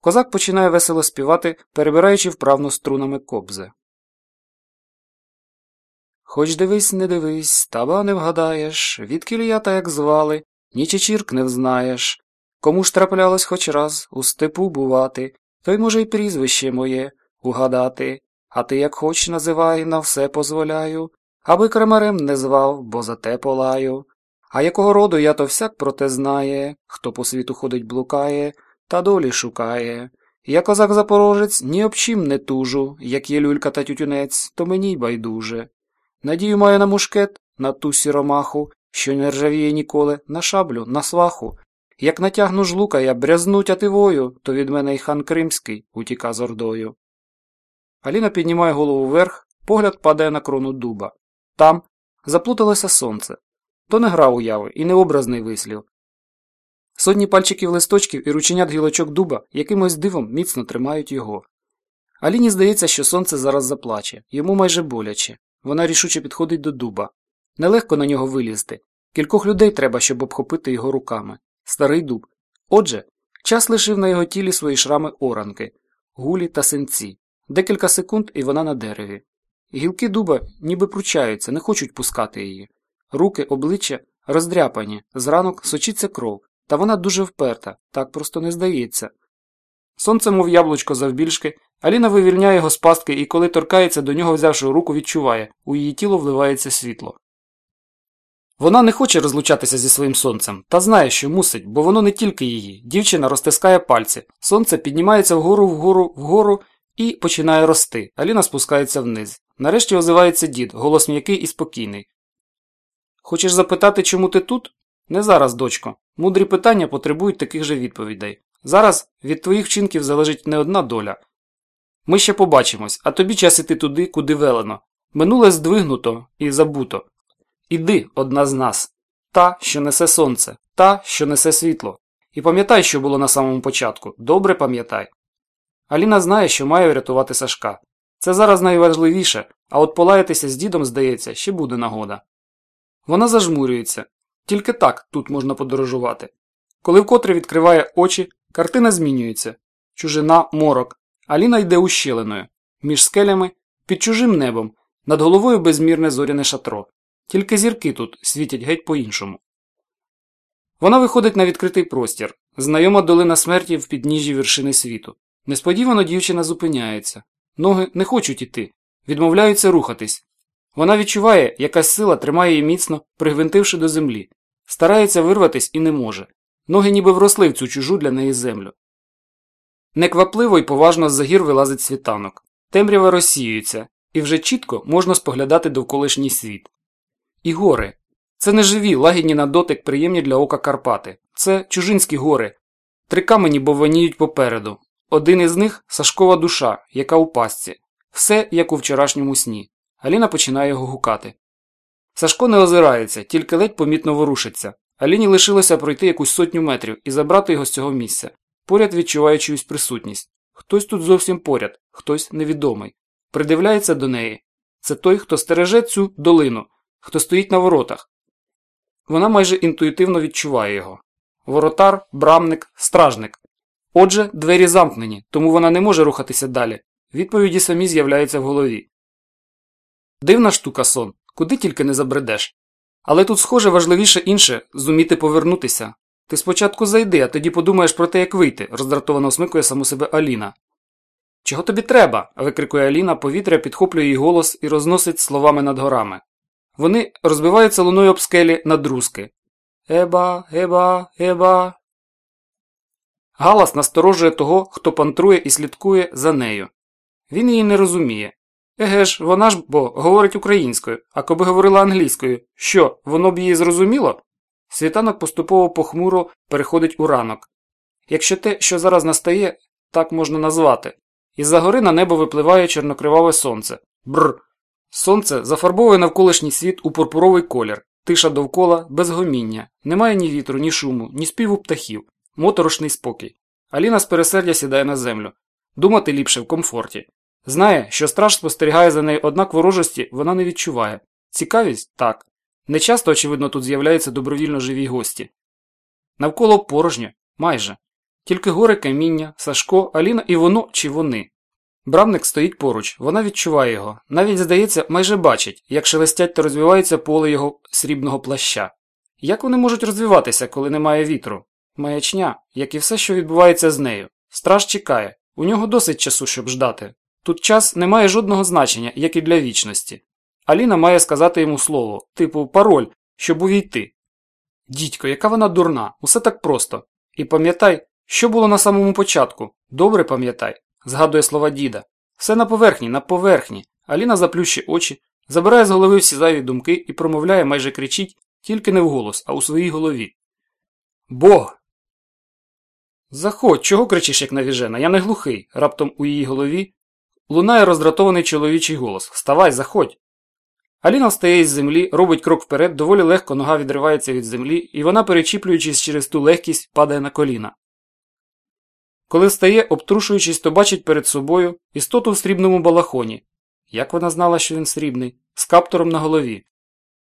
Козак починає весело співати, перебираючи вправно струнами кобзи. Хоч дивись, не дивись, таба не вгадаєш, відкіль я як звали, ні чечірк не взнаєш. Кому ж траплялось хоч раз у степу бувати, той може й прізвище моє угадати, а ти як хоч називай, на все позволяю, аби кремарем не звав, бо за те полаю. А якого роду я то всяк про те знає, хто по світу ходить блукає, та долі шукає. Я козак запорожець, ні об чим не тужу, як є люлька та тютюнець, то мені й байдуже. Надію маю на мушкет, на ту сіромаху, що не ржавіє ніколи, на шаблю, на сваху. Як натягну ж лука я брязну тятивою, то від мене й хан Кримський утіка з ордою. Аліна піднімає голову вверх, погляд падає на крону дуба. Там заплуталося сонце. То не гра уяви і не образний вислів. Сотні пальчиків листочків і рученят гілочок дуба якимось дивом міцно тримають його. Аліні здається, що сонце зараз заплаче, йому майже боляче. Вона рішуче підходить до дуба. Нелегко на нього вилізти. Кількох людей треба, щоб обхопити його руками. Старий дуб. Отже, час лишив на його тілі свої шрами оранки, гулі та синці. Декілька секунд, і вона на дереві. Гілки дуба ніби пручаються, не хочуть пускати її. Руки, обличчя роздряпані, зранок сочиться кров, та вона дуже вперта, так просто не здається. Сонце, мов яблучко завбільшки, Аліна вивільняє його з пастки і, коли торкається до нього, взявши руку, відчуває у її тіло вливається світло. Вона не хоче розлучатися зі своїм сонцем, та знає, що мусить, бо воно не тільки її. Дівчина розтискає пальці, сонце піднімається вгору, вгору, вгору і починає рости. Аліна спускається вниз. Нарешті озивається дід, голос м'який і спокійний. Хочеш запитати, чому ти тут? Не зараз, дочко. Мудрі питання потребують таких же відповідей. Зараз від твоїх вчинків залежить не одна доля. Ми ще побачимось, а тобі час іти туди, куди велено. Минуле здвигнуто і забуто. Іди, одна з нас, та, що несе сонце, та, що несе світло. І пам'ятай, що було на самому початку. Добре пам'ятай. Аліна знає, що має врятувати Сашка. Це зараз найважливіше, а от полаятися з дідом, здається, ще буде нагода. Вона зажмурюється. Тільки так тут можна подорожувати. Коли вкотре відкриває очі, картина змінюється. Чужина, морок. Аліна йде ущелиною. Між скелями, під чужим небом, над головою безмірне зоряне шатро. Тільки зірки тут світять геть по-іншому. Вона виходить на відкритий простір, знайома долина смерті в підніжжі вершини світу. Несподівано дівчина зупиняється. Ноги не хочуть іти, відмовляються рухатись. Вона відчуває, якась сила тримає її міцно, пригвинтивши до землі. Старається вирватись і не може. Ноги ніби вросли в цю чужу для неї землю. Неквапливо й поважно з за гір вилазить світанок. Темрява розсіюється, і вже чітко можна споглядати довколишній світ. І гори. Це не живі, лагідні на дотик, приємні для ока Карпати. Це чужинські гори. Три камені бовваніють попереду. Один із них Сашкова душа, яка у пастці. Все як у вчорашньому сні. Аліна починає його гукати. Сашко не озирається, тільки ледь помітно ворушиться. Аліні лишилося пройти якусь сотню метрів і забрати його з цього місця, поряд відчуває чиюсь присутність. Хтось тут зовсім поряд, хтось невідомий. Придивляється до неї. Це той, хто стереже цю долину, хто стоїть на воротах. Вона майже інтуїтивно відчуває його. Воротар, брамник, стражник. Отже, двері замкнені, тому вона не може рухатися далі. Відповіді самі з'являються в голові. Дивна штука сон, куди тільки не забредеш. Але тут, схоже, важливіше інше зуміти повернутися. Ти спочатку зайди, а тоді подумаєш про те, як вийти, роздратовано осмикує саму себе Аліна. Чого тобі треба? викрикує Аліна, повітря підхоплює її голос і розносить словами над горами. Вони розбиваються луною об скелі на друзки. Еба, еба, еба. Галас насторожує того, хто пантрує і слідкує за нею. Він її не розуміє. Еге ж, вона ж бо говорить українською, а коби говорила англійською, що, воно б її зрозуміло? Світанок поступово похмуро переходить у ранок. Якщо те, що зараз настає, так можна назвати. Із-за гори на небо випливає чорнокриваве сонце. Бр. Сонце зафарбовує навколишній світ у пурпуровий колір, тиша довкола, без гоміння, немає ні вітру, ні шуму, ні співу птахів, моторошний спокій. Аліна з пересердя сідає на землю. Думати ліпше в комфорті. Знає, що страж спостерігає за нею, однак ворожості вона не відчуває. Цікавість так. Нечасто, очевидно, тут з'являються добровільно живі гості. Навколо порожньо, майже. Тільки горе каміння, Сашко, Аліна і воно чи вони. Бравник стоїть поруч, вона відчуває його, навіть, здається, майже бачить, як шелестять та розвивається поле його срібного плаща. Як вони можуть розвиватися, коли немає вітру? Маячня, як і все, що відбувається з нею. Страж чекає, у нього досить часу, щоб ждати. Тут час не має жодного значення, як і для вічності. Аліна має сказати йому слово, типу пароль, щоб увійти. Дідько, яка вона дурна, усе так просто. І пам'ятай, що було на самому початку. Добре пам'ятай, згадує слова діда. Все на поверхні, на поверхні. Аліна заплющить очі, забирає з голови всі зайві думки і промовляє, майже кричить, тільки не вголос, а у своїй голові. Бог. Заходь, чого кричиш, як навіжена? Я не глухий. Раптом у її голові лунає роздратований чоловічий голос. Вставай, заходь. Аліна встає із землі, робить крок вперед, доволі легко нога відривається від землі, і вона, перечіплюючись через ту легкість, падає на коліна. Коли встає, обтрушуючись, то бачить перед собою істоту в срібному балахоні. Як вона знала, що він срібний, з каптуром на голові.